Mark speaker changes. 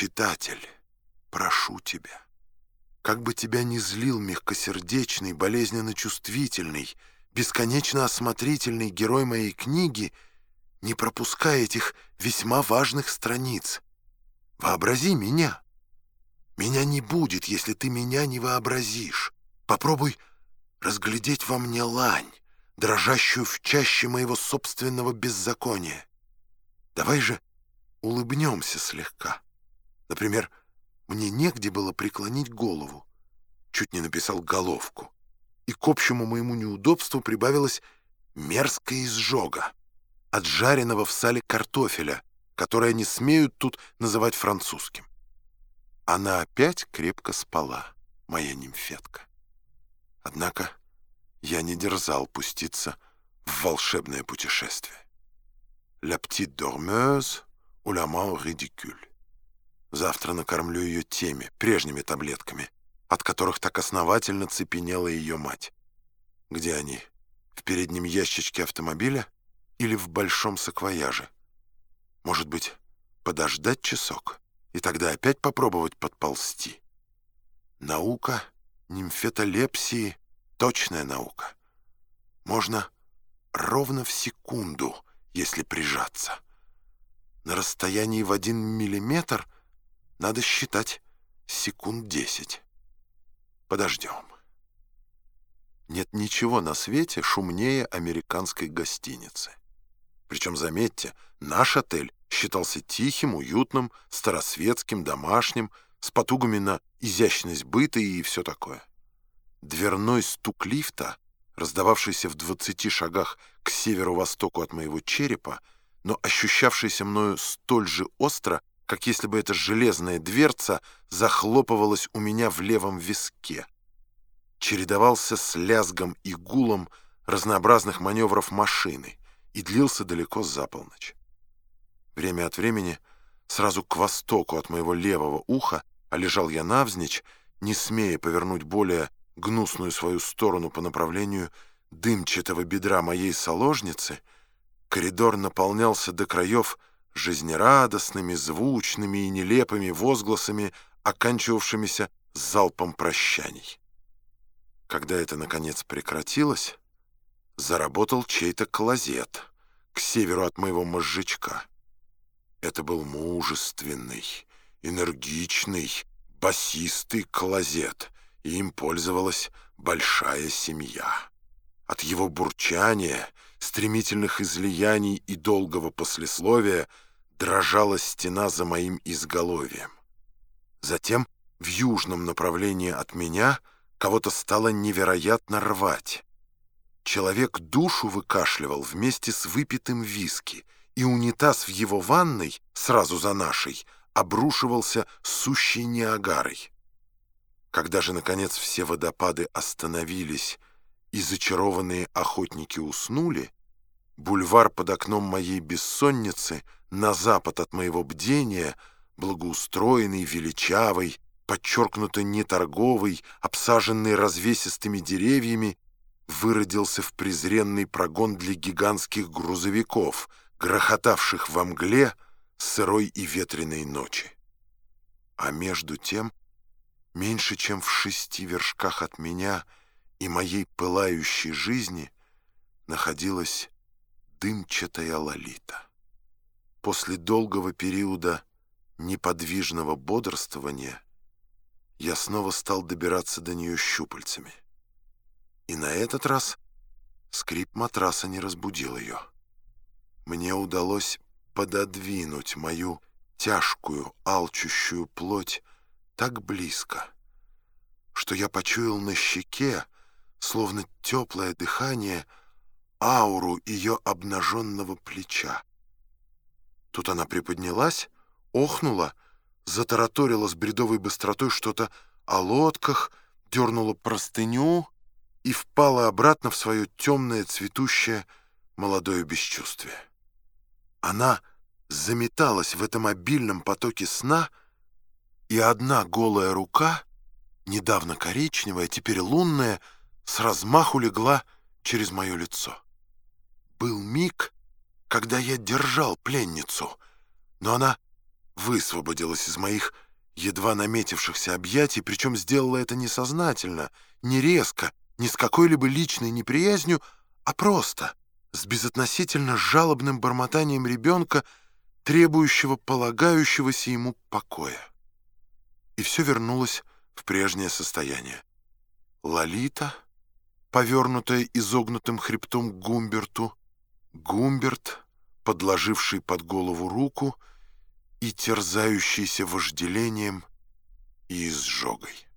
Speaker 1: Читатель, прошу тебя, как бы тебя ни злил мягкосердечный, болезненно чувствительный, бесконечно осмотрительный герой моей книги, не пропускай этих весьма важных страниц. Вообрази меня. Меня не будет, если ты меня не вообразишь. Попробуй разглядеть во мне лань, дрожащую в чаще моего собственного беззакония. Давай же улыбнемся слегка. Например, мне негде было преклонить голову. Чуть не написал головку. И к общему моему неудобству прибавилась мерзкая изжога от жареного в сале картофеля, которое не смеют тут называть французским. Она опять крепко спала, моя нимфетка. Однако я не дерзал пуститься в волшебное путешествие. «La petite dormeuse ou la mort ridicule». Завтра накормлю ее теми, прежними таблетками, от которых так основательно цепенела ее мать. Где они? В переднем ящичке автомобиля или в большом саквояже? Может быть, подождать часок и тогда опять попробовать подползти? Наука нимфетолепсии — точная наука. Можно ровно в секунду, если прижаться. На расстоянии в один миллиметр — надо считать секунд десять. Подождем. Нет ничего на свете шумнее американской гостиницы. Причем, заметьте, наш отель считался тихим, уютным, старосветским, домашним, с потугами на изящность быта и все такое. Дверной стук лифта, раздававшийся в двадцати шагах к северо-востоку от моего черепа, но ощущавшийся мною столь же остро, как если бы эта железная дверца захлопывалась у меня в левом виске. Чередовался с лязгом и гулом разнообразных маневров машины и длился далеко за полночь. Время от времени, сразу к востоку от моего левого уха, а лежал я навзничь, не смея повернуть более гнусную свою сторону по направлению дымчатого бедра моей соложницы, коридор наполнялся до краев жизнерадостными, звучными и нелепыми возгласами, оканчивавшимися залпом прощаний. Когда это, наконец, прекратилось, заработал чей-то клозет к северу от моего мозжечка. Это был мужественный, энергичный, басистый клозет, и им пользовалась большая семья. От его бурчания, стремительных излияний и долгого послесловия — дрожала стена за моим изголовьем. Затем в южном направлении от меня кого-то стало невероятно рвать. Человек душу выкашливал вместе с выпитым виски, и унитаз в его ванной, сразу за нашей, обрушивался сущей неагарой. Когда же, наконец, все водопады остановились и зачарованные охотники уснули, бульвар под окном моей бессонницы — на запад от моего бдения, благоустроенный, величавый, подчеркнуто неторговый, обсаженный развесистыми деревьями, выродился в презренный прогон для гигантских грузовиков, грохотавших во мгле сырой и ветреной ночи. А между тем, меньше чем в шести вершках от меня и моей пылающей жизни находилась дымчатая лолита. После долгого периода неподвижного бодрствования я снова стал добираться до нее щупальцами. И на этот раз скрип матраса не разбудил ее. Мне удалось пододвинуть мою тяжкую, алчущую плоть так близко, что я почуял на щеке, словно теплое дыхание, ауру ее обнаженного плеча. Тут она приподнялась, охнула, затараторила с бредовой быстротой что-то о лодках, дернула простыню и впала обратно в свое темное, цветущее, молодое бесчувствие. Она заметалась в этом обильном потоке сна, и одна голая рука, недавно коричневая, теперь лунная, с размаху легла через мое лицо. Был миг, когда я держал пленницу, но она высвободилась из моих едва наметившихся объятий, причем сделала это несознательно, не резко, не с какой-либо личной неприязнью, а просто, с безотносительно жалобным бормотанием ребенка, требующего полагающегося ему покоя. И все вернулось в прежнее состояние. Лолита, повернутая изогнутым хребтом к Гумберту, Гумберт, подложивший под голову руку и терзающийся вожделением и изжогой.